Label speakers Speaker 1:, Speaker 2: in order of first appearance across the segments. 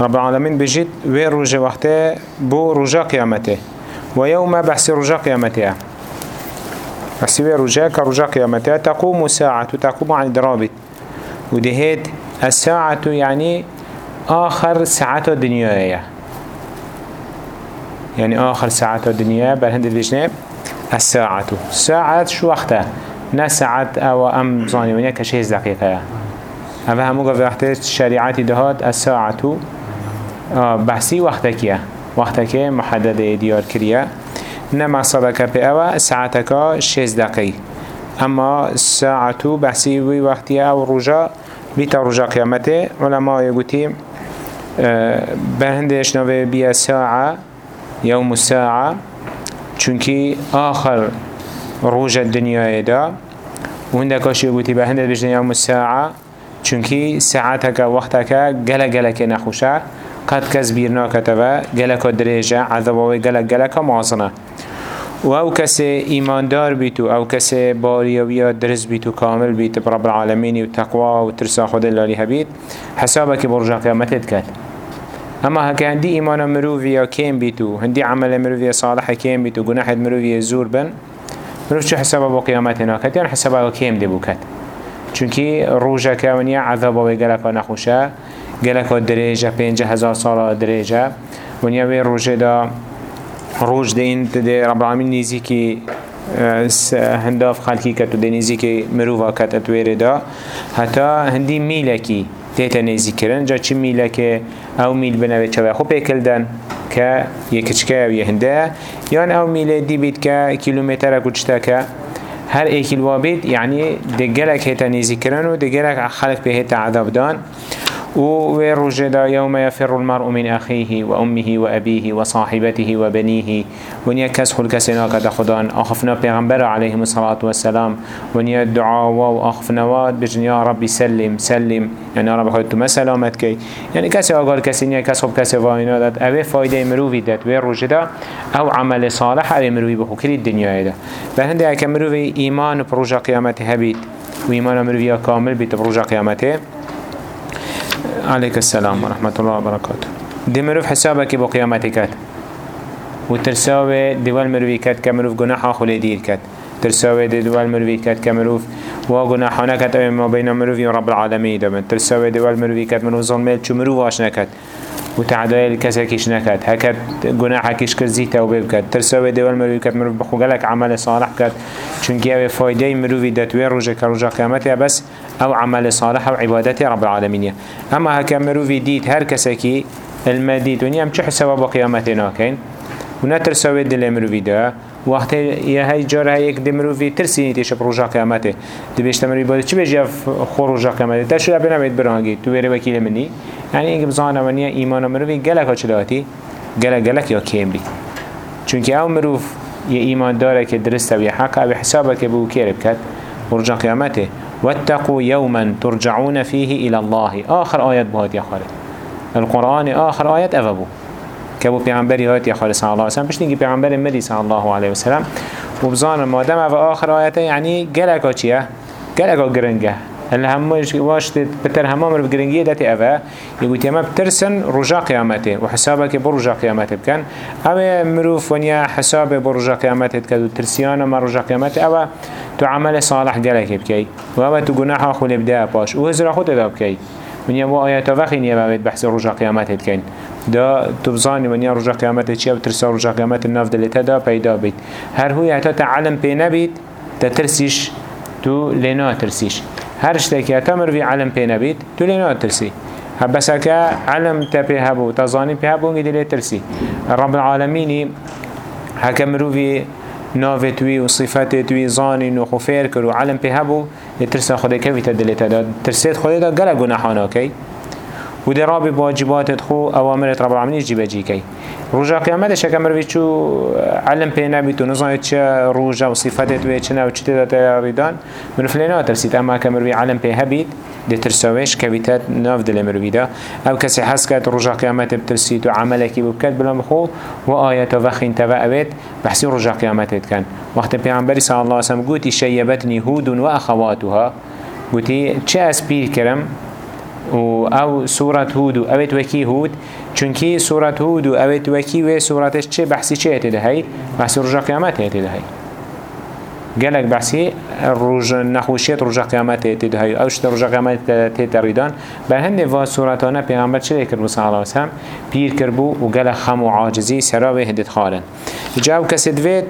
Speaker 1: رب العالمين بجد وي رجا وقته بو رجا قيامته. ويوم بحث رجا قيامته. بحث وي رجا كرجا قيامته. تقوم ساعة تقوم عن درابط ودهيت الساعة يعني آخر ساعة الدنيا. يعني آخر ساعة الدنيا بل هند الجناب الساعة. ساعة شو وقتها؟ نا ساعة أو أم زاني ونيا كشيز دقيقة. أما همو قفل وقت الشريعات دهات الساعة آه بحثي وقتك وقتك محدد ديار كريا نما صدقة بأوا ساعتك شيز دقيقة أما الساعة بحثي وقتها أو رجاء بيتا رجاء قيامته علماء يقولون أه بهندش نوه بيا ساعة يوم الساعة. چونكي آخر روج الدنيا دا. وهندك اشي قوتي بهندك بجن يوم الساعة. چونكي ساعتك وقتك جل جلك نخوشا قد كز بيرنا كتبا جلك درجة عذابه جلك جلك معظنا و أو کسی ایماندار بیتو أو کسی باریویا درست بیتو کامل بیتو برب العالمین و تقوا و ترسا خود اللالی هبید حسابه که برجا قیامتت کرد اما هكا هندي ايمان مروفيا كيم بيتو هندي عمل مروفيا صالح كيم بيتو گناح مروفيا زور بن. مروف شو حسابه بو قيامتنا كت يعني حسابه كيم چونکی روژه که ونیا عذاب و گلکا نخوشه گلکا دریجه پنج هزار سال دریجه. ونیا وی روژه دا روژ دین ده رب العالمین نیزی که هنداف خلکی کتو ده نیزی که مروفا کت اتویره دا. حتا هندی میلکی تیتا نیزی کرن. جا چی میله که او میل بنوی چوه خوب اکلدن که یکچکه او یهنده یان او میله دی بید که کیلومتر گشت که هر ایکیل وابید یعنی دگلک هیتا نيزي كرن و دگلک خلق به هیتا عذاب دان. ويرجد يوم يفر المرء من أخيه وأمه وأبيه وصاحبته وبنيه. ونيا كسخل كسنا كده خدان أخفنا بيغمبر عليه الصلاة والسلام. ونيا الدعاء وأخفنا واد بجن يا ربي سلم سلم. يعني يا رب خدت ما سلامتك يعني كسي أقول كسي نيا كسخل كسي واينا دات أبي فايدة مروفي دات ويرجد أو عمل صالح أبي مروفي كل الدنيا ده بهندي أكا مروفي إيمان بروجا قيامته هبيت وإيمان مروفي كامل بيت بروجا قيامته عليك السلام ورحمة الله وبركاته. دي مروف حسابك بقيامتك وترساوي دول مروفي كات كمروف جناحا خلي دير كات ترساوي دول مروفي كات كمروف وجناحنا كات ما بين مروفي ورب العالمين دم ترساوي دول مروفي كات مروف ظلمات شو مروف عشنا كات وتعدايل كسكيش نكات هكذا جناحكيش كزي توبه بكات ترسوي دول مروي كات مروي بخو قالك عمل صالح كات چونكي اوه فايده مروي داتوه رجا كرجا قيامته بس أو عمل صالح أو عبادته رب العالمين اما هكا مروي ديت هر كسكي المديد ونيام چه حسابه بقيامتنا كين ونترسوي دل ده وقت یه های جار های یک دمرو وی ترسی نیتش پروژه قیامته. دی بیشتر مری بود چی بجی خروج قیامته؟ تا شده بنامید برانگی. تو بری وکیل منی. یعنی اینکه بزانه منی ایمان مرو وی گلک ها چلاتی گلک گلک یا کیم بی چونکه أو مروف یه ایمان داره که درسته و حق به حسابه که بو کیرب کد رجا قیامته. واتقوا يوما ترجعون فيه إلى الله. آخر آيات بهات يا خالد. القرآن آخر آيات أفبو كبو پیغمبری هات یا خالص الله علیه و سلم پشتینگی پیغمبر مدی صلی الله علیه و سلم و بزان مادم أو آخر آیته یعنی گلکا چیه؟ گلکا گرنگه. اللي همش واش بتر همام رو بگرنگیه داتی اوه. يقول تيما بترسن رجا قيامته وحسابك برجا قيامته بكن أو مروف ونيا حساب برجا قيامته كدو ترسيانا ما رجا قيامته أو تو عمل صالح جلك بكي و تو گناح خو نبدا باش و هزر خود دا ونيا و آيات وخين يبا بحث رجا قيامته كين دا تبزاني من يا رجع قيامته چيا وترسا رجع قيامته الناف دلتا دا پیدا بيت هر هو يحتا تعلم بي نبيت تترسيش تو لنا ترسيش هر اشتاكي اتمر في علم بي نبيت تو لنا ترسي بس هكا علم تبي هبو تظاني بي هبو نجد ترسي رب العالمين هكا مروفي ناوه توی و صفت توی زانی و خفیر کرد و علم پی هبو ترسا خدا که ویتا دلیتا داد. ترسید خدا دا گلک گناحانا کی وده رابي بواجبات خو أوامرت رب العالمين يجي بجي كي رجا قيامته شكا مروي چو علم بينا بيتو نظام چه رجا وصفاتت ويچنا وچته دا ريدان من فلنا ترسيت أما كمروي علم بيها بيت دي ترسويش كبيتات ناف دل مروي دا. أو كسي حس كات رجا قيامته بترسيت وعملك بكات بلا مخو وآيات وخين تبا أبيت بحسي رجا قيامته كان وقت پیغمبر صلى الله عليه وسلم قوتي شيبتني هود وأخواتها قوتي چه أسبير كرم و ئەو سوورەت هود و ئەوێت وەکی هود چونکی سوورەت هود و ئەوێت وەکی وێ سوورەتش چێ بەحسی چێ هێتێ دەهەی بەسی ڕژە قیامەت هێتێ دەهەی گەلێک بەسی ڕژ نەخوشیێت ڕژە قیامەت هێتێ دەهەی ئەو شتە ڕژە قیامەت تێتە ڕیدان بە هەندێک وا سوورەتانە پێغامبەر چێ کرد وساڵاوسەم پیر کرد بوو و گەلە خەم و عاجزی سەراوێ هێدت خارن جاو کەسێت دوێت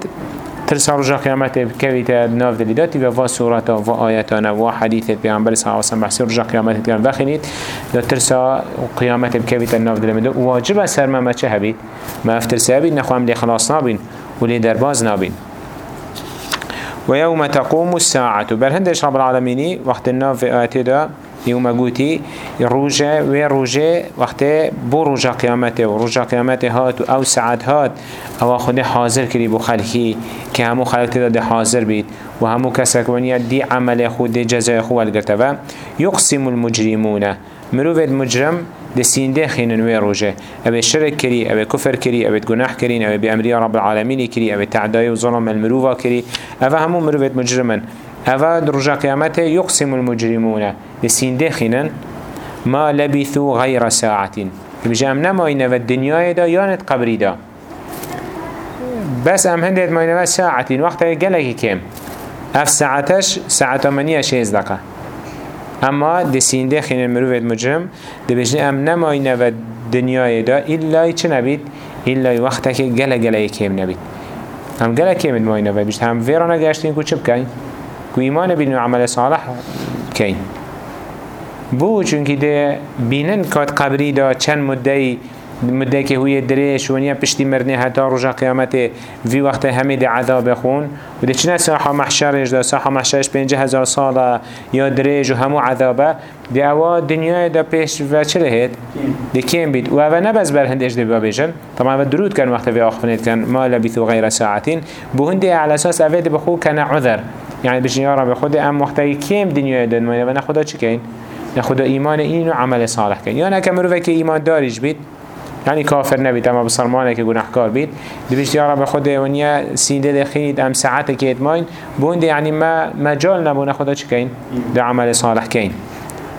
Speaker 1: ترسا رجا قيامت بكويت ناف دليداتي و سورة و آياتنا و حديث بيعنبر صلى الله عليه وسلم بحثي رجا قيامت بكويت بخينيت دا ترسا قيامت بكويت ناف دليداتي واجب سر ما ما چه هبيت ما افتر سابيت نخوام لي خلاص نابين ولي درباز نابين ويوم تقوم الساعة بل هندش رب العالمين وقت الناف دا يوم قوتي روجة و وقت بو قيامته و قيامته هات أو ساعت هات. أو خود حاضر کری بو خلقی که همو خلق تدا حاضر بید و همو ونیا دی عمل خود دی جزای خود الگرتبه يقسم المجرمون. مروفت مجرم دي سينده خينن وي روجه. أبي شرك كري أبي كفر كري أبي جناح كري أبي بأمرية رب العالمين كري أبي تعداي وظلم المروفة كري أفا همو مروفت أفا رجا قيامته يقسم المجرمون لسين دخنا ما لبثوا غير ساعة بجا أم نماينا في الدنيا دا يانت قبري دا بس أم هندت ماينا ساعة وقت قلقي كم أف ساعتش ساعة تمانية شيز دقة أما دي سين دخنا المروفة مجرم دي بجا أم نماينا في الدنيا دا إلا يتش نبيت إلا وقتك قلق قلق كم نبيت هم قلق كم ماينا في بجا هم فيرانا قاشتين كو چه بكاين كو إيمان بين عمل صالح كين. بو چونكي ده بينن كات قبري دا چند مدهي مده که هوی دریش ونیا پشتی مرنه حتا رجا قیامت وی وقت همه ده عذاب خون و چنه ساحه محشرش ده ساحه محشرش پنجه هزار ساله یا دریج و همو عذابه. ده اوا دنیای ده پیش و چه؟ ده کم بید. و اوا نبز بر هندش ده بابیشن. طبعا و درود کن وقت وی آخفنید کن. ما لبیثو غیر ساعتین. بو هنده على أساس اوه ده بخو کنه عذر. يعني بجن يا رب خود ام وقتی کم دنیای ده نمایه و نه خدا چی کن؟ نه خدا ایمان این و عمل صالح کن یا نه که مروفه که ایمان داریش بید؟ يعني كافر نبي اما بصرمانه که گناهکار بید. دبیشت یا رب خود ونیا سینده دخید ام ساعت که اتماین بونده يعني ما مجال نبونه خدا چی کین؟ ده عمل صالح کین.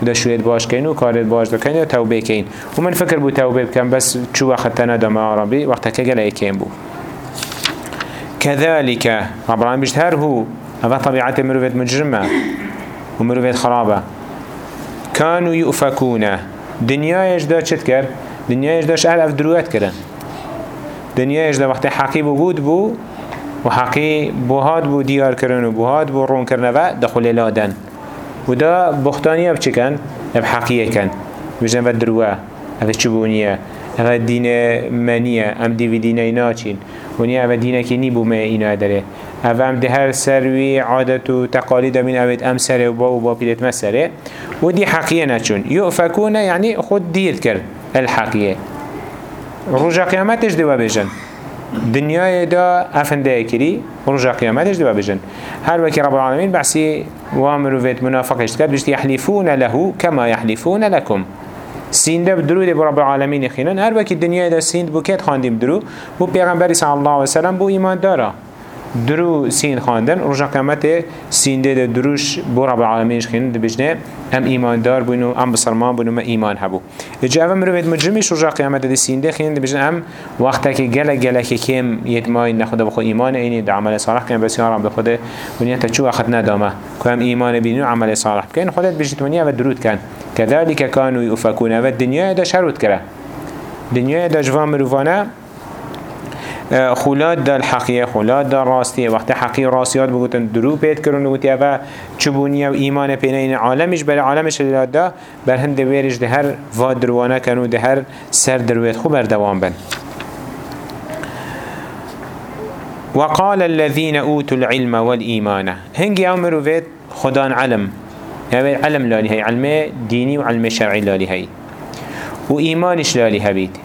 Speaker 1: ده شوید باش کین و کارت باش ده کین و توبه کین. و من فکر بو توبه بکن بس چو وقت تندم يا ربي وقت که گله کین بو كذلك العالمين بيشت هر هو. هذا طبيعة مروفة مجرمة ومروفة خرابة. كانوا يؤفكون. دنيا يجدا چت دنیایش داشت أهل دروات کرن دنیایش دا وقتی حقی بود بو و حقی بوهاد بو دیار کرن و بوهاد بو رون کرن و دخول لادن. و دا بختانی اب چکن اب حقیه کن. بجن و دروه. اف چبونیه. اف دین منیه. ام دیوی دینه ناچین ونیا اف دینه که نی بو ما اینا داره. اف ام ده هر سروی عادت و تقالید من اوید ام سره و با و با پیلت مسره. و دی حقیه نچون یؤفکونه یعنی خود دیر کرد. الحقية رجع قيامتش دوا بجن. دنیای دا افنده کری رجع قیامتش دوا بجن. هر وكي رب العالمين بحثي وامروفت منافقش کرد بشت يحلفون له كما يحلفون لكم سینده بدرود بو رب العالمين خينان هر وكي دنیای دا سیند بو کت خاندیم درو. بو پیغمبری صلی الله علیه وسلم بو ایمان داره درو سين خواندن رجا قیامت سینده ده دروش بو رب العالمینش خیند ده بجنه ام ایمان دار بونو ام بسرمان بونو ما ایمان هبو. اجا اول مروید مجرمیش رجا قیامت ده سینده خیند ده بجنه ام وقتا که گله گله که کم یدمای نخوده بخو ایمان اینی ده عمل صالح کن بس یا رب ده خوده ونیا تا چو اخد ندامه. که ام ایمان بینو عمل صالح کن خودت بجنه ونیا و درود کن. كذلك كانوا يؤفكون و الدنيا ده شروط كره دنيا ده جوان مروفانه خولاد دل حقیه خولاد دل راستیه وقت حقی راستیات بگوتن درو پید کرن و اوه چبونیه و ایمان پینه این عالمش بر عالمش دلاد ده بر هند ویرش ده هر واد دروانه کنو ده هر سر درویت خوب بردوان بن. وقال الذين أوتوا العلم والإيمان هنجي أمروا فيت خدان علم. يعني علم لالي هي علم ديني وعلم شرعي لالي هي وإيمانش لالي هبيت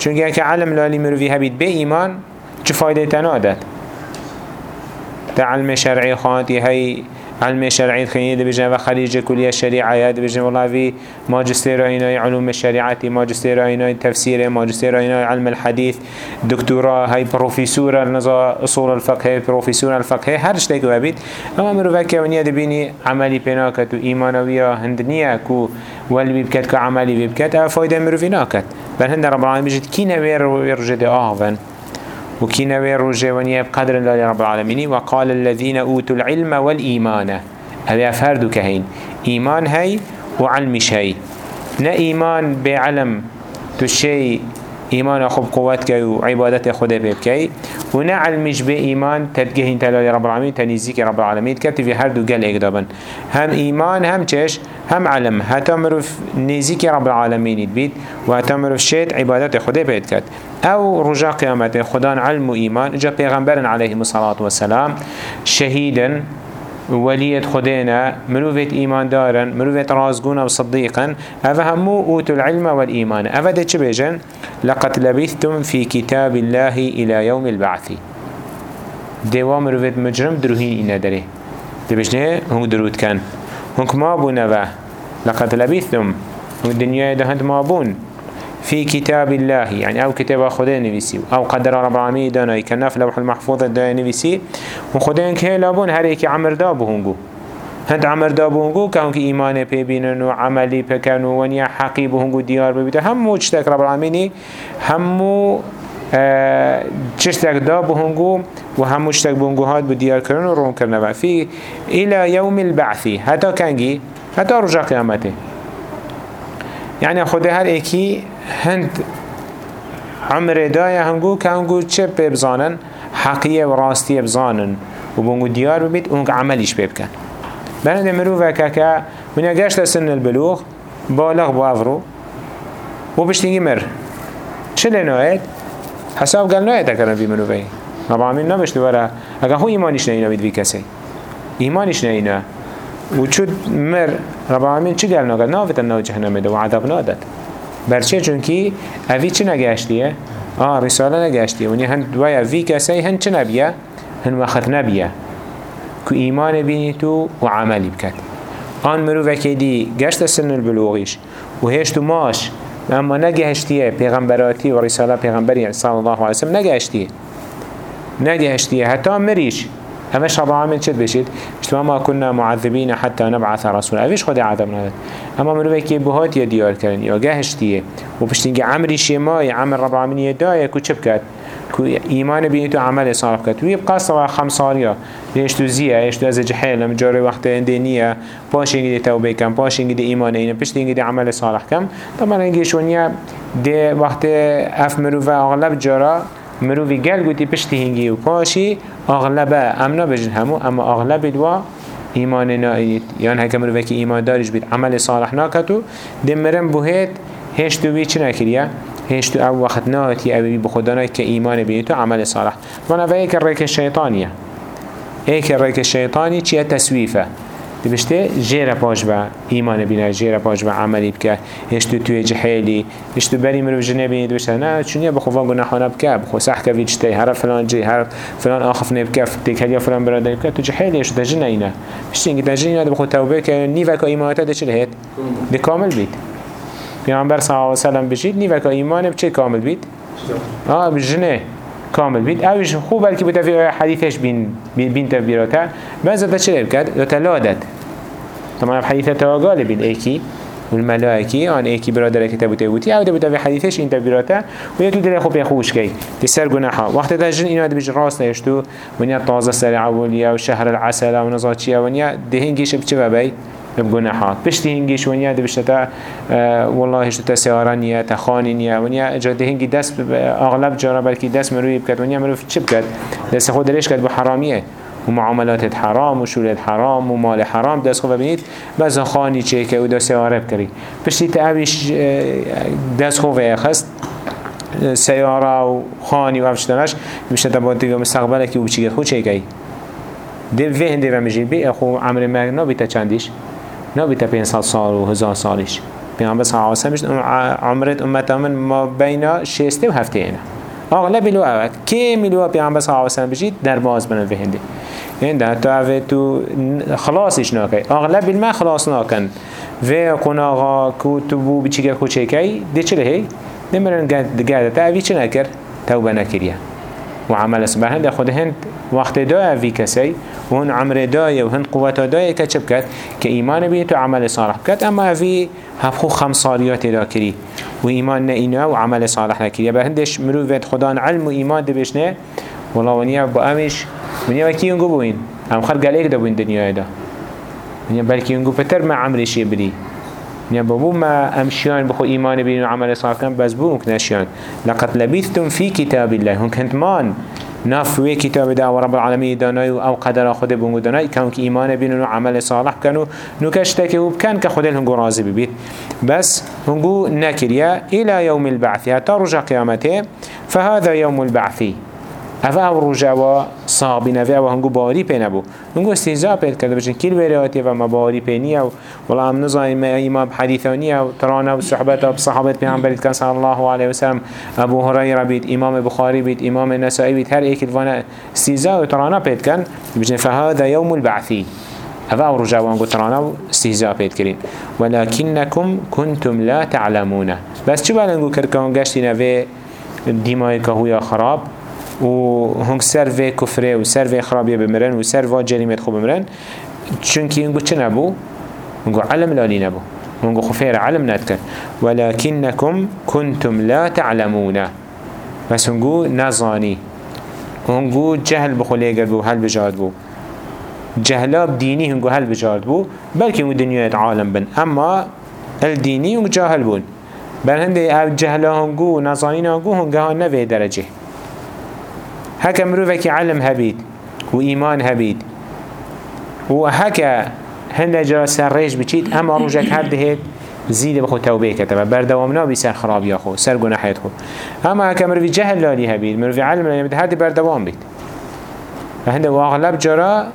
Speaker 1: چونکه اگه علم لالی مروی هبید به ایمان چه فایده تنادد تا علم شرعی خواهد هی علم شرعي خيني دي بجن وخريج كلية الشريعة دي بجن والله في ماجستير ايناي علوم الشريعة ماجستير ايناي تفسير ماجستير ايناي علم الحديث دكتوراه هاي بروفيسورة نزا اصول الفقه بروفيسورة الفقه هر شتاك وابيت اما مروفك ونيا دي بيني عملي بيناكت و ايمانوية هندنية كو والبي بكت كو عملي بكت آه فايدة مروفي ناكت بل هند رب العالمين بجد كي نوير ويرجد آهفن وكي نوير رجوانية بقدر الله رب العالمين وقال الذين أوتوا العلم والإيمان هذا فردو كهين إيمان هاي وعلم شيء نا إيمان بعلم تشي إيمان أخب قوتك وعبادت خدا بيبكي ونا علمش بإيمان تدقهين تلالي رب العالمين تنيزيك رب العالمين كتب في هردو قل إقدابا. هم إيمان هم تش هم علم. هتمر في نيزيك رب العالمين يدبيت وهتمر في شيء عبادت خدا بيبكت أو رجاء قيامت خدان علم و إيمان جا پیغمبرن عليه الصلاة والسلام شهيدا وليت خدينا مروفت إيمان دارا مروفت رازقونا وصديقا أفهموا أوتوا العلم والإيمان. أفدت شبيجا لقد لبثتم في كتاب الله إلى يوم البعث. دوا مروفت مجرم دروهين إنا داره دي بجنه هم درود كان هنك ما بونا لقد لبثتم. الدنيا دهند ما بون. في كتاب الله يعني أو كتاب خدا نفسي أو قدر رب العالمين داناي كناف لوح المحفوظ دا نفسي وخدا كه لابون هر عمر دا بهنگو هند عمر دا بهنگو كهون كي ايمان ببينن و عملي بكن و حقي بهنگو ديار ببيته همو چتك رب العالمين همو چشتك دا بهنگو و همو بهنگو هاد بديار كرن و رون كرن في إلى يوم البعث. حتى كنجي حتى رجع قيامته يعني خدا هر ايكي هند عمر دايا هنگو که هنگو چه ببزانن؟ حقیه و راستیه بزانن و بونگو دیار ببید اونگ عملیش ببکن. بلند مروفه که که ونیا گشت سن البلوغ بالغ بو افرو. و بشتینگی مر. چه لنوید؟ حساب قال نوید اکرن في مروفه رب العالمين نمشت ورا اگه هو ایمانش نینا بید بی کسی. ایمانش نینا و چود مر رب العالمين چه قال نوید ناوید ناو جهنم ده و عذاب نادد برچه چونکی اوی چه نگشتیه؟ آه رساله نگشتیه. ونی هن دویا وی کسی هن چه نبیه؟ هن وقت نبیه. که ایمان بینی تو و عملی بکد آن مروفه که دی گشت سن البلوغیش و هشتو ماش. اما نگهشتیه پیغمبراتی و رساله پیغمبری صلی الله علیه وسلم نگهشتیه. نگهشتیه. حتی مریش. همش رب العالمين شد بشيت اشتما ما كنا معذبين حتى نبعث رسولا اوش خود عذاب نداد. اما من وكي بهات يا ديار كرن يا جهشتيه وبشتنجي عمري شماي عمر رب العالمين يدايا كو چبكت كو ايمان بيني تو عمل صالح كت ويبقى صوا خمساريا ليش تو زيه إيش تو از جحيل لما جاري وقت اندينيه باشينجي دي توبه كم باشينجي دي ايمان اينا بشتنجي دي عمل صالح كم طبعا انجي شونيا دي وقت اف مروفا آغلب جارا مروفی گل گوتی پشتی هنگی و پاشی اغلبه امنا بجن همو اما اغلب دوا ایمان نایید. یان هکه مروفی که ایمان دارش بید عمل صالح ناکتو دمرم بوهید هشتو بی چه نکریه؟ هشتو أو وقت ناتی أو بی بخدانای که ایمان بید تو عمل صالح. من اوه ایک الریک الشیطانیه ایک الریک الشیطانی چیه؟ تسویفه. دوشته جیر پاش با ایمان بینه جیر پاش با عملی بکه هشتو توی جحیلی هشتو بریم رو جنه بینی دوشته نه چونیه بخوفان گناهانه بکه با سح که ویچ هر فلان جی هر فلان آخف نبکه تکلیا فلان برادری بکه تو جحیلی هشتو دجنه اینه بشتی اینگه دجنه اینه بخو توبه که نیوه کا ایمانتا ده چه ده کامل بید پیامبر صلی الله علیه و بشید ایمان چه کامل بید؟ آه بجنه كامل بيت اوش خوب بلكي بتفي حديثش بين بين تفبيراته بس ده چه بكد ده تلادت. طبعا حديثه تواغال بين ايكي والملائكي عن ايكي برادر كتابو تيوتي أو ده بتفي حديثش این تفبيراته ويتو دل خوب يخوش كي تسر گناحا وقت ده جن اینو ده بيج راست نيشتو ونيا طازه سرع اوليا وشهر العسل ونزاتشيا ونيا دهنگيش بچه ببي بگناحات پشتی هنگیش ونیا دی بشتا والله هشتا سیارانیه تخانینیه ونیا جاده هنگی دست اغلب جارا بلکی دست مروی بکد ونیا مروی چی بکد؟ دست خود دلش کد بحرامیه ومعاملات حرام وشولة حرام ومال حرام. دست خواه ببینید بس خانی چه که او دا سیاره بکری. پشتی تعبیش دست خواه اخست سیاره و خانی و افشتنش بشتا با دیگه مستقبله که او چیگه خود چه که دی وی هنده و مجید بی اخو عمر مرگ نبیتا چندیش؟ نبيت بين سال سال و هزار سالش. پیامبر صلی الله علیه و عمرت امت من ما بین شسته و هفته اینا. اغلب لو اوت کی ملو پیامبر صلی الله علیه و بجید؟ در باز بنا فهنده ده تو تو خلاصش ناكي اغلب الما خلاص ناكن و قناغا كو تو بو خوچه كي دي چله هي دي مرن قاعدة تا اوه چه نكر توبه نكريه وعمل سبحان ده خود هند وقت دا في كسي وهن عمر داية وهن قوة داية كتب كت كإيمان بيت وعمل صالح كت أما في هفخو خمساريات دا كري. وإيمان نئنا وعمل صالح نكري بهندش مروفت خدان علم وإيمان دبشنه والله ونيا بأمش ونيا وكي ينقو بوين. هم خلق عليك دا دنيا دا. ونيا بلكي ينقو بتر ما عمري شي بري. ونيا بابو ما أمشيان بخو إيمان بين وعمل صالح كان بس بو مكنشيان لقد لبثتم في كتاب الله. هم كنت مان ناف وی کتاب دا و رب العالمین دانای أو قدر خود بونگو دانای کن که ایمان بینن و عمل صالح کنو نو کشته که بکن که خود هنگو راضی ببید. بس هنگو نکریه إلى یوم البعث. حتی رجا قیامته فهذا یوم البعثی اوه أو رجا و صابین اوه أو هنگو باری پی نبو هنگو استهزاء پید کرده بچن کل وریاتی و ما باری پی نیه و والله هم نظایم ما ایمان بحدیثانیه و ترانه و صحبت و صحابت پیغمبرید کن صلی الله علیه وسلم ابو هريره بید امام بخاری بید امام نسائی بید. هر ایک الوانا استهزاء و ترانه پید کن بچن فهذا يوم البعثی. هذا أو رجع وانقو ترانا استهزاء بيت كرين ولكنكم كنتم لا تعلمون. بس شو بالنقو كركان قشتنا في ديماي كهويا خراب؟ و هنگ سر و کفره و سر و خرابیه بمرن و سر و جریمت خوب بمرن. چونکی هنگو چه نبو؟ هنگو علم لالی نبو. هنگو خفیر علم ندکن ولكنكم كنتم لا تعلمون. بس هنگو نزانی. هنگو جهل بخولی اگر بو هل بجاد بو. جهلاب ديني هنگو هل بجاد بو. بلکه هنگو دنیایت عالم بن. اما الديني هنگو جاهل بون. بل هنده أو جهلا هنگو نزانين هنگو هنگو ها نوه درجه. هكا مروفك علم هبيد وإيمان هبيد. وهكا هنده جا ريش بچيت اما روجك هر دهيت زيد بخو توبه كتبه بردوامنا بي سر خراب ياخو سر گناحيت خو اما هكا مروفي جهل لالي هبيد مروفي علم لالي هبيد هر بردوام بيت فهنده واغلب جرا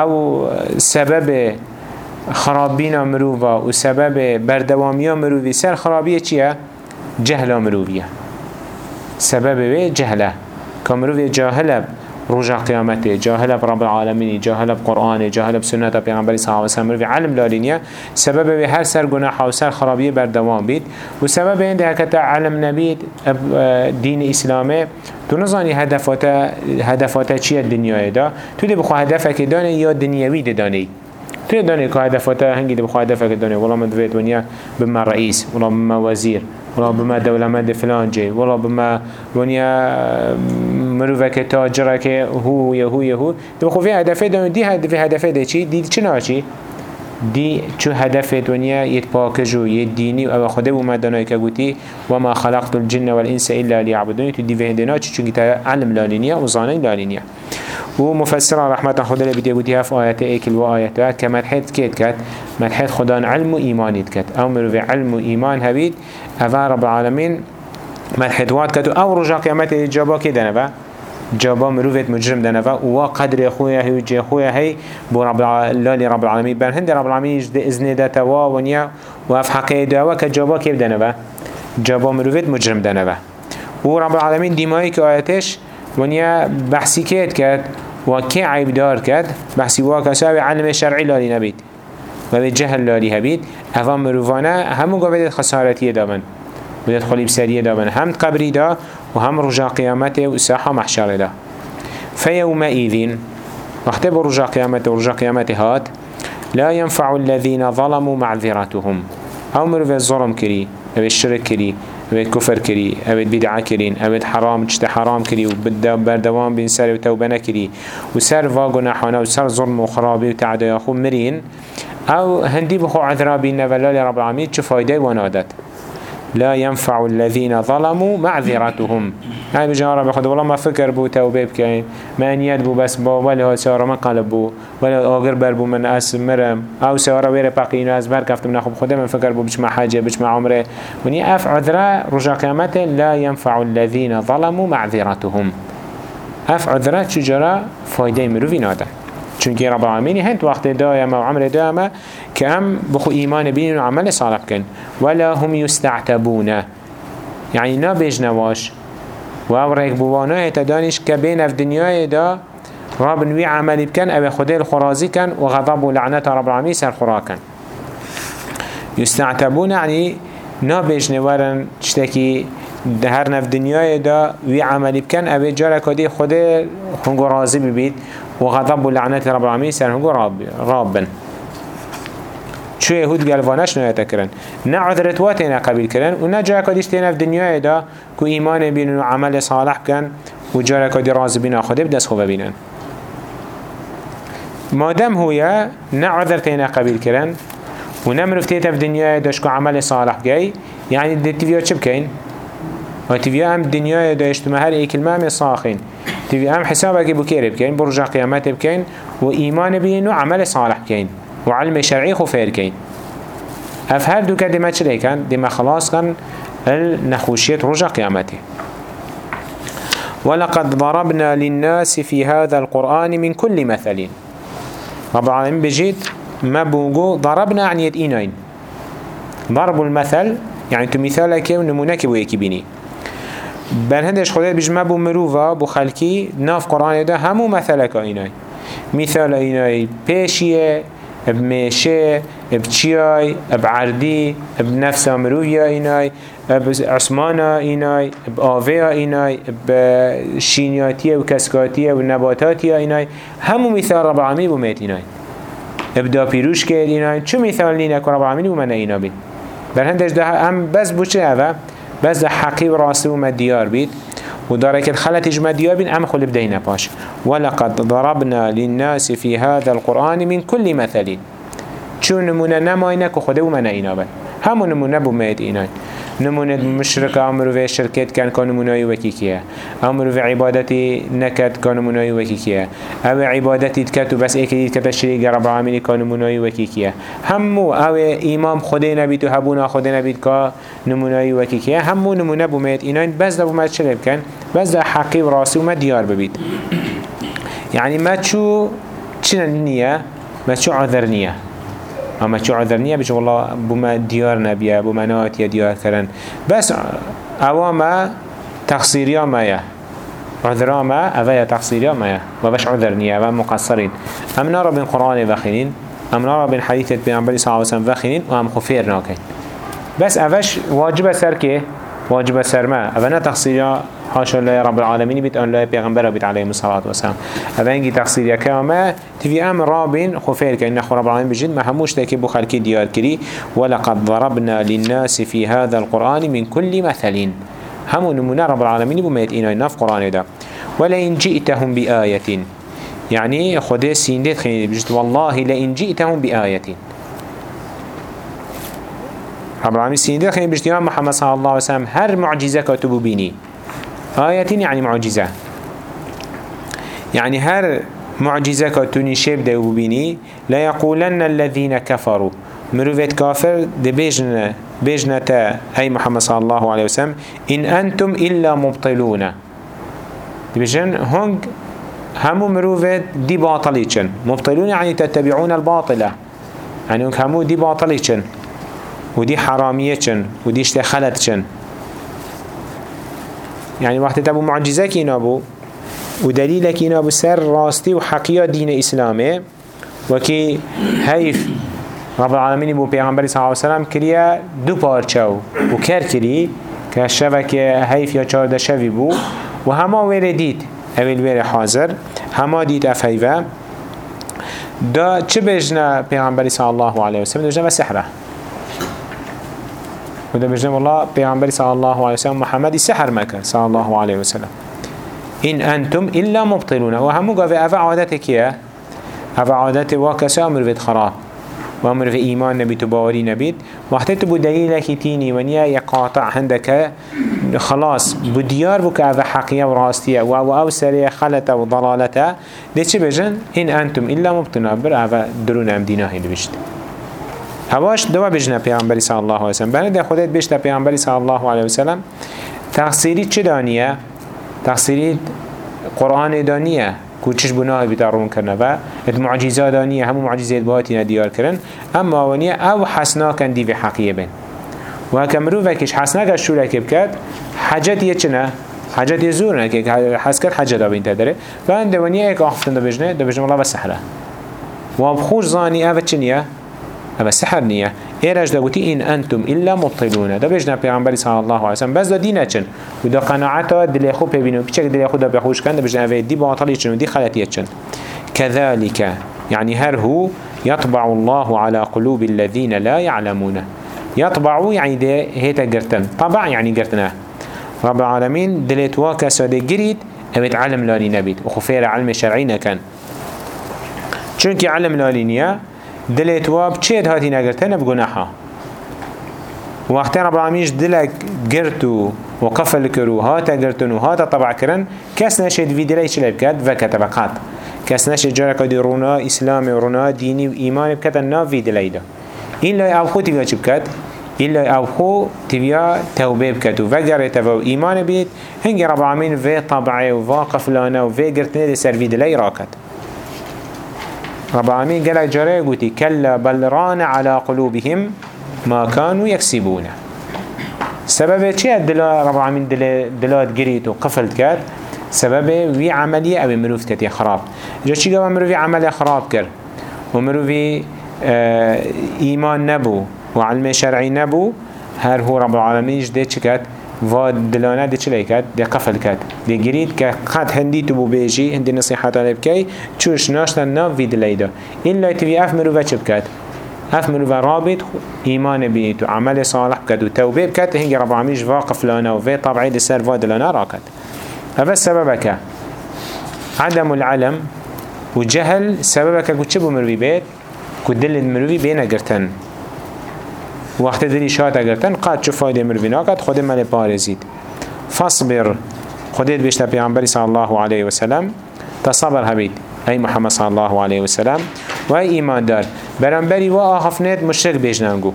Speaker 1: أو سبب خرابينا مروفا و سبب بردواميا مروفي سر خرابيه چيه؟ جهلا مروفيه سبب جهله كمروف جاهل رجع قيامته جاهل برب العالمين جاهل بقرآن جاهل بسنة پیغمبر صلى الله عليه وسلم. مروف علم لالينيا سبب به هر سر گناح و سر خرابيه بردوام بيت و سبب اینده هكتا علم نبيت دين اسلامه تو نزانی هدفات هدفات دنیای دا؟ تو دی بخوا هدفك دانه یا دنیوی تو دانه که هدفات هنگی دی بخوا هدفك دانه والله من دوید ونیا بما رئیس والله بما وزیر ولا بما دولمند فلان جي ولا بما ونيا مروفك تاجرك هو يهو دو خو في هدفه دي هدف هدفه ده چي دي چنا چي دي چو هدف دنيا يتباكجو يديني أو خده بو مدناي كغوتي وما خلقت الجن والانس الا ليعبدون. تو دي فهندنا چو چونك علم لالينيا وزانين لالينيا ومفسر رحمة خدا اللي بدي قلتها في آيات ايكل وآياتها كمدحيت كيت كات مدحيت خدا علم وإيمان كات أو مروي علم وإيمان هبيد أفا رب العالمين مدحيت واد كات أو رجع قيامت إجابة كده نفا جابا مروفت مجرم دنفا و قدر خويا هي وجه خويا هي بو رب الله رب العالمين. بان هند رب العالمين يجد إذن دا توا ونيا وف حقيقة دوا كجابا كيف دنفا؟ جابا مروفت مجرم دنفا. و رب العالمين ديمائي كآياتش ونیا بحثی کرد کرد؟ و که عیب دار کرد؟ بحثی واقع سوی علم شرعی لالی نبید. و جهل لالی هبید. هفا مروفانه همون گوه بدید خسارتی دامن. بدید خلیب سریه دامن. هم قبری دا. و هم رجا قیامت و ساحه محشر فیوم ایذین وقت برجا قیامت و رجا قیامت هات لا ينفع الذين ظلموا معذرتهم. أو مروف الظلم كري أو الشرك كري اوید کفر کری اوید بدعا کرین اوید حرام چت حرام کری و بردوام بین سر و توبه نکری و سر واگو نحانه و سر ظلم و خرابی و تعدای خو مرین أو هندی بخو عذرابی نولال رب العالمین چه فایده وانادت. لا ينفع الذين ظلموا معذرتهم. هاي بجارة بخد والله ما فكر بو توبه بكين ما انياد بو بس با ولا هو سيارة ما قلب بو ولا آگر بر بو من أس مرم. أو سيارة ويرة بقين از بر كفتم نخب خده من فكر بو بجمع حاجة بجمع عمرة. وني أف عذرة رجا قيامته لا ينفع الذين ظلموا معذرتهم. أف عذرة شجرة فايدة مروفي نادة. چونكي رب العالمين هنت وقت دايما وعمر دايما كأم بخو إيمان بين وعمل صالح كن ولا هم يستعتبون يعني نابج نواش و أو ریک بوانا تدانش که بین اف دنیای دا رابن وی عملی بکن أو خدای الخرازی کن و غضب و لعنت رب العالمین سر خورا کن. يستعتبون يعني نابجن ورن تشتكي هر نف دنیای دا وی عملی بکن أو جارا کدی خود هنگو ببید. و غضب و لعنت رب العالمین سر هنگو رابن. شو يهود قلبانش نهاية كرن نه عذرت واتينا قبيل كرن و نه جارا کدیش تینا في دنیای دا كو ایمان بین و عمل صالح کن و جارا کدی راضی بین خود بدست خوب بینن مادم هويا نه عذر تینا قبیل کرن و نمرف تيتا في دنيا داشكو عمل صالح جاي يعني دي تيفيا چه بكين و تيفيا هم دنيا داشتو مهر اي كلمة هم صاخين تيفيا هم حسابك بكير بكين برجع قيامات بكين و ايمان بين و عمل صالح بكين و علم شرعي خفير كين اف هر دو ما چلي كان دي ما خلاص كان النخوشية رجع قيامته ولقد ضربنا للناس في هذا القرآن من كل مثل رب العالمين بجيت ما بوغو ضربنا عن يد إينين ضرب المثل يعني تو مثالك ونمونك ويكي برهندش خدا بیش مبو مروفا بو خلکی ناف قرآن ده همو مثال کائنای مثال اینای پشیه اب میشه اب چیای اب عردی اب نفس مروفیا اینای اب عثمانا اینای اب آویا اینای اب شینیاتیه و کسکاتیه و نباتاتیه اینای. همو مثال رب عامی بو میت اینای. اب دا پیروش که اینای. چه مثال نینه که رب بو من اینا بید برهندش ده هم بس بو چه اوه بس حقی و راستی و مدیار بید و داره که خلطش مدیار بید ام خلب دینه پاش ولقد ضربنا للناس في هذا القرآن من كل مثل چون نمونه نماینه که خود و من اینا بید همون نمونه بومید اینا نمونه مشرک امرو و شرکت کن کان نمونه وکی کیه. امرو و عبادتی نکد نمونه کیه. آو عبادتی کت و بس ایک دید کت شریک رب العالمین کان نمونه کیه. همو آو امام خود نبید و هبونا خود نبید که نمونه کیه. همو نمونه بومید. اینا بس ده بومید شرب کن بس ده حقی و راسی و دیار ببید. يعني ما تشو چنن نیه؟ ما تشو عذر نیه؟ اما چو عذر نیه بچه والله بما دیار نبیه بما ناتیه دیار کرن بس اواما تقصیریا مایه عذرا ما اوه تقصیریا مایه و بش عذر نیه و مقصرین أم نارا بین قرآن وخینین أم نارا بین حدیثت بین صلی علیہ وسلم وخینین و ام خفیر ناکن بس اوش واجب سر که واجب سر ما. اوه نه تقصیریا حاشا الله رب العالمين بيت أن لا پیغمبر بيت عليه الصلاة والسلام. أفنجي تقصير يكاما تفي أم رابين خفير كأن أخو رب العالمين بجد ما هموش تكي بخلقي ديار كري ولقد ضربنا للناس في هذا القرآن من كل مثل. همو نمونا رب العالمين بميت إنا نف قرآن ده ولئن جئتهم بآية. يعني خده سيندت خيني بجد والله لئن جئتهم بآية. رب العالمين سيندت خيني بجد محمد صلى الله عليه وسلم هر معجزة كتبوا بيني. آية يعني معجزة. يعني هر معجزة كتوني شيب دو بيني ليقولن الذين كفروا مروفيت كافر دي بيجن بيجنة أي محمد صلى الله عليه وسلم إن أنتم إلا مبطلون. دي بيجن هنگ همو مروفيت دي باطليشن مبطلون يعني تتبعون الباطلة يعني هنگ همو دي باطليشن ودي حراميشن ودي اشتخلتشن يعني وقت تبو معجزة كينا بو ودليل كينا بو سر راستي وحقيا دين إسلامي وكي هيف رب العالمين بو پیغمبر صلى الله عليه وسلم كريا دو پارچاو وكر كري كشبك هيف يا چارده شوي بو. وهما وير ديت اول وير حاضر هما ديت افهيفه دا چه بجنا پیغمبر صلى الله عليه وسلم؟ بجنا سحره وده بجنب الله پیغمبر صلى الله عليه وسلم محمد سحر مكة صلى الله عليه وسلم. إن أنتم إلا مبطلون. وهمو قاوة أفا عادتك يا أفا عادت أمر في خراب. وأمر في إيمان نبي تباوري نبيت وقت تبو دليلك تيني ونيا يقاطع عندك خلاص بديار بك أفا حقية وراستية وأو أو سرية خلطة وضلالة دي بجن؟ إن أنتم إلا مبطلون. بر أفا درون أم ديناه بشت هواش دوا بجنه پیامبری صلی الله علیه و سلم بنا ده خودت بجنه پیامبری صلی الله علیه و سلم تقصیری چه دانیه؟ تقصیری قرآن دانیه. کوچش بناه بیتارون کرنه و ات معجزه دانیه. همو معجزه باتی ندیار کرن. اما ونیه أو حسنا کن دیو حقیه بین. و کمرو وکش حسنا کش شوره که بکد حجت یه چنه؟ حاجات يزور نكي حس كر حاجة دا بين تدري فان آفتن دا بجنه. دا بجنه الله بس سحره وابخوش زاني اوه اوه سحر نيا إيراج دا قوتي إن أنتم إلا مبطلون. دا بجنه پیغمبر صلى الله عليه وسلم. بس دا دينه چن. و دا قناعتا دل خو ببينو. بيچك دل خو دا بخوش كان. دا بجنه اوه دي باطلي چن. و دي خلطية چن. كذلك يعني هر هو يطبع الله على قلوب الذين لا يعلمون. يطبع يعني ده هيتا قرتن. طبع يعني قرتناه رب العالمين دلت واكا سادة قريد اوید علم لالي نبيت. وخفير علم شرعي نكن چونك علم لالي نيا دلت واب چید هاتی نگرتن بگناحا وقتی رب العالمين دلك قرتو وقفل كرو هاتا قرتن وهاتا طبع كرن كس نشد في دلي شلب كد وكت بقات كس نشد جارك دي رونا اسلامي ورونا ديني وإيماني بكتن ناف في دلي دا. إن لا أو خوتي بكت إلا أو خو تبيا توبه بكتو وقر تفو إيمان بيت هنگي رب العالمين في طبعه وواقف لنا وفي قرتنه دي سر فيد لي راكت رب العالمين قال جاري قوتي كلا بل ران على قلوبهم ما كانوا يكسبون. سبب چه دلا رب العالمين دلات قريت وقفلت كات سبب وي عملية أو مروف كتي خراب. جا چي قوى مروفي عملية خراب كر ومروفي آه إيمان نبو وعلم شرعي نبو. هر هو رب العالمين جده چكت و دلانه ده چلی کد ده قفل کد ده گرید که قد هندی تو بو بیجی هندی نصیحت آنه بکی چوش ناشتن ناف وی دلی ده این لایت وی اف مروفه چه بکد اف مروفه رابط ایمان بینید و عمل صالح بکد و توبه بکد هنگی رب العالمین واقف لأنه و وی طبعی ده سر و دلانه راکد هذا سببك عدم العلم وجهل سببك كو چه بو مروفي بيت كو دل مروفي بينا قرتن وقت دلی شاد اگرتن قد چو فایده مروینا قد خود من پارزید. فاصبر خودت بشتا پیغمبری صلی الله علیه وسلم تصبر هبید ای محمد صلی الله علیه وسلم و ای ایمان دار. برانبری و آخفنت مشرک بجنانگو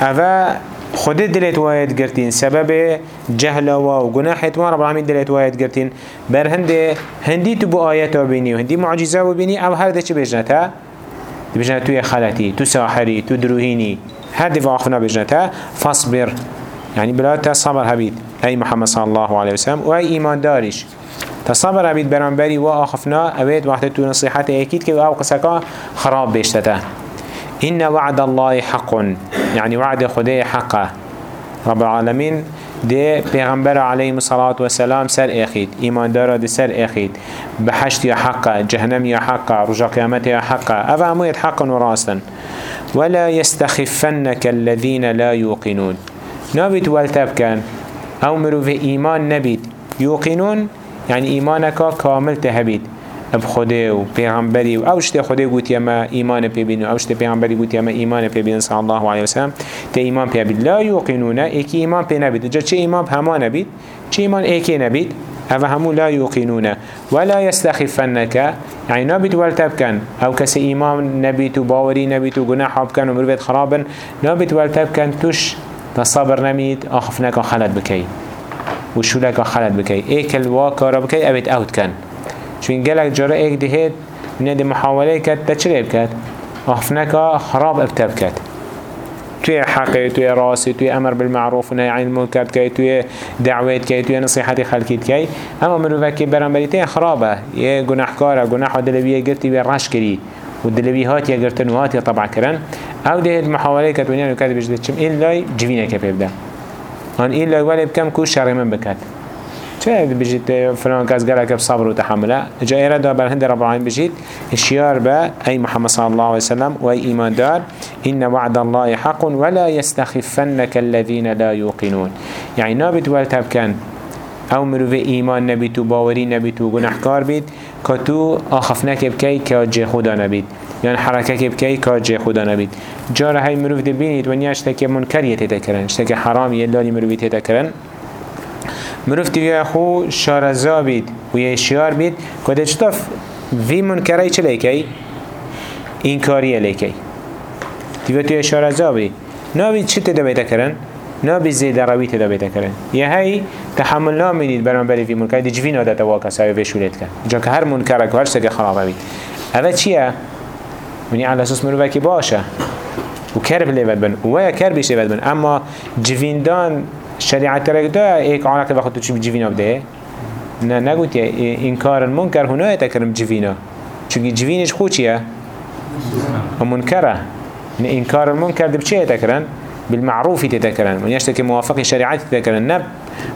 Speaker 1: اوه خود دلت وايد قرتين سبب جهل و گناحت و رب العالمين دلت وايد قرتين بر هنده هندي تبو آيات وبيني وهندي معجزة أو هر ده چه بجنتا بجنة توی خلطی تو ساحری تو دروهینی. هر دفع آخفنا بجنتا فاصبر يعني بلا تصبر هبيد أي محمد صلى الله عليه وسلم وأي إيمان دارش تصبر هبيد برانبري وآخفنا أبيت وقت تو نصيحتي أكيد كي أو قسكا خراب بيشتتا إن وعد الله حق. يعني وعد خدي حقه. رب العالمين ده پیغمبر علیه الصلاة والسلام سر اخید ایمان داره ده سر اخید. بحشت یا حقه جهنم یا حقه رجا قیامت یا حقه أو امویت حق و راستن. ولا يستخفنك الذين لا يوقنون نابت والتب كان أو مروف ایمان نبید. يوقنون يعني ایمانك كامل تهبید. اب خدا و پیغمبری و اوشت خدا گوت یما ایمان پی بین و اوشت پیغمبری گوت یما ایمان پی بین صلی الله علیه وسلم ته ایمان پی بید لا یوقنونه ایکی ایمان پی نبید. جا چه ایمان هما نبید؟ چه ایمان ایکی نبید؟ أو همو لا يوقنون ولا يستخفنك يعني نبيت والتبكن أو كسي إمام نبيت باوري نبيت وجناح بكن ومروفيت خرابا نبيت والتبكن تش تصبر نميت اخفنك خلد بكي وشولك خلد بكي ايك الواقع بكي ابيت اوت كان چون گلک جاره ایک دهید من ده محاوله کد تا چه کد؟ آفنکا خراب ابتب کد توی حقی توی راسی توی أمر بالمعروف و نهی عن المنکر کی توی دعوت کی توی نصیحت خلقیت کی اما مروفه که برانبریتی خرابه یه گناهکاره گناه دلویه گرتی به رش کری و دلوی هات یا گرتن و هات یا طبع کرن أو ده محاوله کد ونیا نکد بجده چم این لای جوینه که پیبده آن این لای ولی بکم کو شر من بکد چه بجید فلان کس گله که صبر و تحمله جا ایره دا بر هند رب العالمین بجید اشیار با ای محمد صلی الله علیه وسلم و ای ایمان دار إن وعد الله حق ولا يستخفنك الذين لا يوقنون. يعني نابت والتبكن أو مروف ایمان نبیتو باوری نبیتو گناهکار بید که تو آخفنک بکی که جه خدا نبید. یعنی حرکه بکی که جه خدا نبید. جاره های مروف دبینید و نیاشته که منکریت تکرن. شته که حرامی لالی مروفی تکرن. مروف تیوی خو شارزا بید و یه شیار بید. کده چطور وی منکره چه لیکی؟ این کاریه لیکی تیوی توی شارزا بید. نابید چه تدا بیتا کرن؟ نابید زیده روی تدا بیتا کرن. یه هی تحمل نامینید بران بری وی منکره دی جوین آدت واقع سایه وی شولید کن جا که هر منکره که هر سگه بید. اوه چیه؟ منی علی اساس مروفه که باشه. و کرب لیود بن و یا کربیش لیود بن. اما جویندان شريعة تركتها ايك عانك بخد تو چي بجيفينا بده نه نقول يا إنكار المنكر هنا يتكرم جيفينا چونكي جيفينش خو چيه منكره إنكار المنكر دي بچه يتكرن بالمعروف تتكرن من يشتكي موافق شريعة تتكرن نب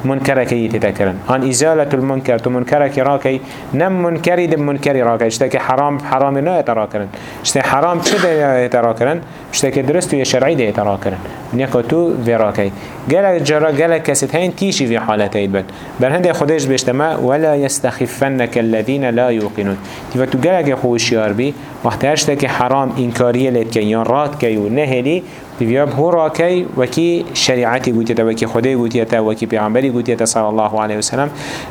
Speaker 1: منكر كي تتكرن أن إزالة المنكر تو منكر كي راكي نم منكري دم منكري راكي. اشتكي حرام حرام نا يتراكرن اشتكي حرام چه يتراكرن اشتكي درست يا شرعي ده يتراكرن من يكو تو في راكي قال جرا قال كست هين تيشي في حالتي بل بل هند خديش بيشتما ولا يستخفنك الذين لا يوقنون. تفتو قال خوش ياربي وقت اشتكي حرام إنكارية لتكي يان رات كي ونهلي تبياب هو راكي وكي شريعتي قوتيتا وكي خدي قوتيتا وكي پیغمبري قوتيتا صلى الله عليه وسلم.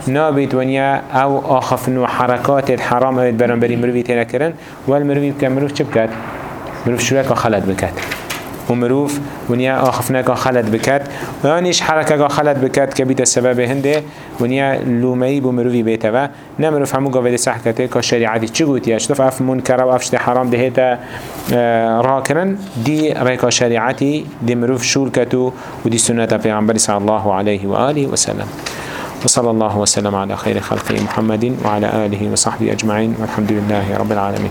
Speaker 1: نابت ونيا أو آخفنو حركات الحرام اوید برانبري مروفي تينا کرن. والمروفي بكا مروف چه بكات مروف شوكا خلط بكات ومروف ونيا آخفناك خلط بكات. ويانيش حركة خلط بكات؟ كبيت السبب هنده ونيا لومي بمروفي بيتوا نمروف همو قابل سحكته كشريعتي چه قوتيا شتف اف منكر و افشت حرام دهيتا آه، راكرن دي ريكا شريعتي دي مروف شول كتو ودي سنة پیغمبر صلى الله عليه وآله وسلم وصلى الله وسلم على خير خلقه محمد وعلى آله وصحبه أجمعين والحمد لله رب العالمين